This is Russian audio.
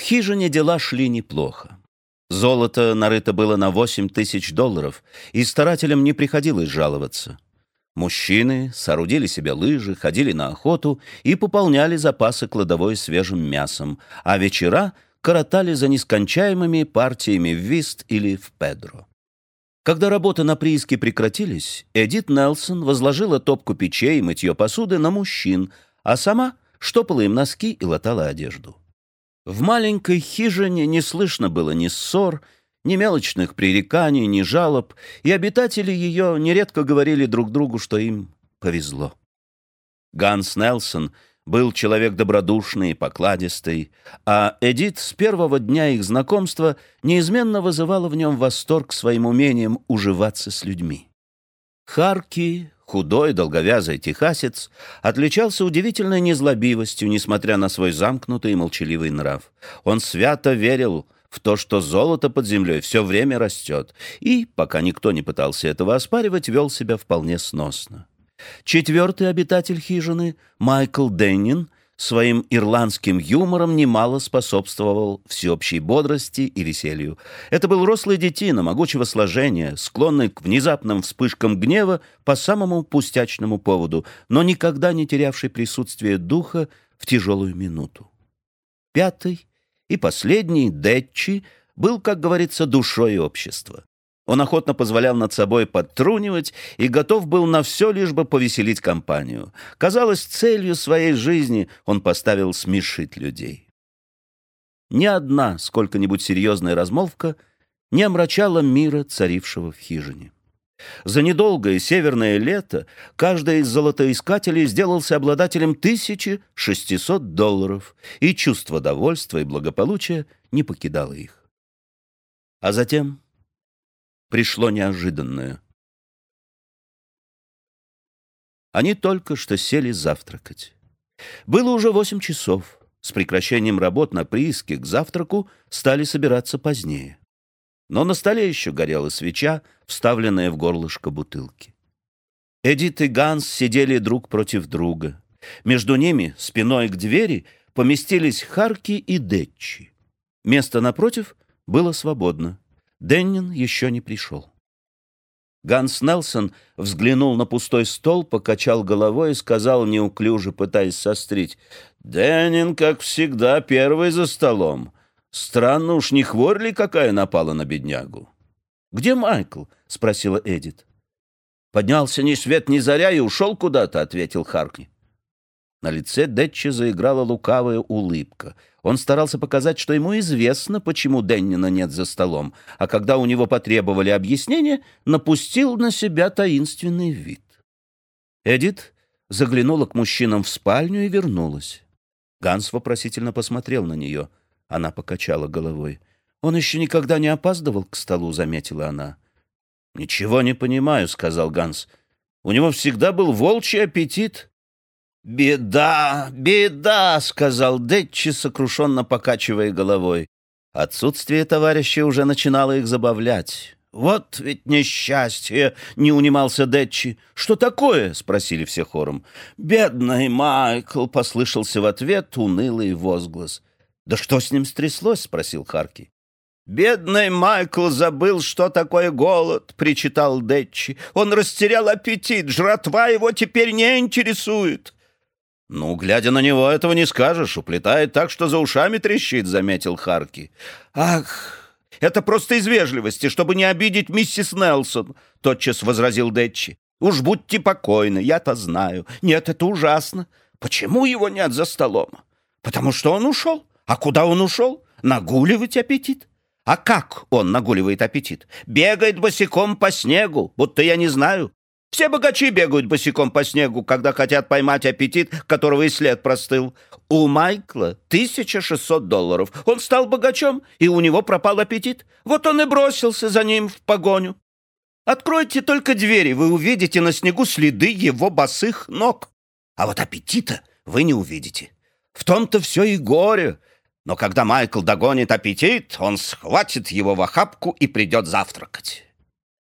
В хижине дела шли неплохо. Золото нарыто было на 8 тысяч долларов, и старателям не приходилось жаловаться. Мужчины соорудили себе лыжи, ходили на охоту и пополняли запасы кладовой свежим мясом, а вечера коротали за нескончаемыми партиями в вист или в педро. Когда работы на прииске прекратились, Эдит Нелсон возложила топку печей и мытье посуды на мужчин, а сама штопала им носки и латала одежду. В маленькой хижине не слышно было ни ссор, ни мелочных пререканий, ни жалоб, и обитатели ее нередко говорили друг другу, что им повезло. Ганс Нелсон был человек добродушный и покладистый, а Эдит с первого дня их знакомства неизменно вызывала в нем восторг своим умением уживаться с людьми. Харки, худой, долговязый техасец, отличался удивительной незлобивостью, несмотря на свой замкнутый и молчаливый нрав. Он свято верил в то, что золото под землей все время растет, и, пока никто не пытался этого оспаривать, вел себя вполне сносно. Четвертый обитатель хижины, Майкл Деннин, своим ирландским юмором немало способствовал всеобщей бодрости и веселью. Это был рослый детина, могучего сложения, склонный к внезапным вспышкам гнева по самому пустячному поводу, но никогда не терявший присутствие духа в тяжелую минуту. Пятый и последний, Детчи, был, как говорится, душой общества. Он охотно позволял над собой подтрунивать и готов был на все, лишь бы повеселить компанию. Казалось, целью своей жизни он поставил смешить людей. Ни одна сколько-нибудь серьезная размолвка не омрачала мира, царившего в хижине. За недолгое северное лето каждый из золотоискателей сделался обладателем 1600 долларов, и чувство довольства и благополучия не покидало их. А затем пришло неожиданное. Они только что сели завтракать. Было уже восемь часов. С прекращением работ на прииске к завтраку стали собираться позднее но на столе еще горела свеча, вставленная в горлышко бутылки. Эдит и Ганс сидели друг против друга. Между ними, спиной к двери, поместились Харки и Детчи. Место напротив было свободно. Деннин еще не пришел. Ганс Нелсон взглянул на пустой стол, покачал головой и сказал, неуклюже пытаясь сострить, «Деннин, как всегда, первый за столом. Странно уж, не хворь ли какая напала на беднягу? «Где Майкл?» — спросила Эдит. «Поднялся ни свет ни заря и ушел куда-то», — ответил Харкни. На лице Детчи заиграла лукавая улыбка. Он старался показать, что ему известно, почему Деннина нет за столом, а когда у него потребовали объяснения, напустил на себя таинственный вид. Эдит заглянула к мужчинам в спальню и вернулась. Ганс вопросительно посмотрел на нее — она покачала головой. «Он еще никогда не опаздывал к столу», — заметила она. «Ничего не понимаю», — сказал Ганс. «У него всегда был волчий аппетит». «Беда, беда», — сказал Детчи, сокрушенно покачивая головой. Отсутствие товарища уже начинало их забавлять. «Вот ведь несчастье!» — не унимался Детчи. «Что такое?» — спросили все хором. «Бедный Майкл!» — послышался в ответ унылый возглас. «Да что с ним стряслось?» — спросил Харки. «Бедный Майкл забыл, что такое голод», — причитал Детчи. «Он растерял аппетит, жратва его теперь не интересует». «Ну, глядя на него, этого не скажешь. Уплетает так, что за ушами трещит», — заметил Харки. «Ах, это просто из вежливости, чтобы не обидеть миссис Нелсон», — тотчас возразил Детчи. «Уж будьте покойны, я-то знаю. Нет, это ужасно. Почему его нет за столом? Потому что он ушел. А куда он ушел? Нагуливать аппетит? А как он нагуливает аппетит? Бегает босиком по снегу, будто я не знаю. Все богачи бегают босиком по снегу, когда хотят поймать аппетит, которого и след простыл. У Майкла 1600 долларов. Он стал богачом, и у него пропал аппетит. Вот он и бросился за ним в погоню. Откройте только двери, вы увидите на снегу следы его босых ног. А вот аппетита вы не увидите. В том-то все и горе, но когда Майкл догонит аппетит, он схватит его в охапку и придет завтракать.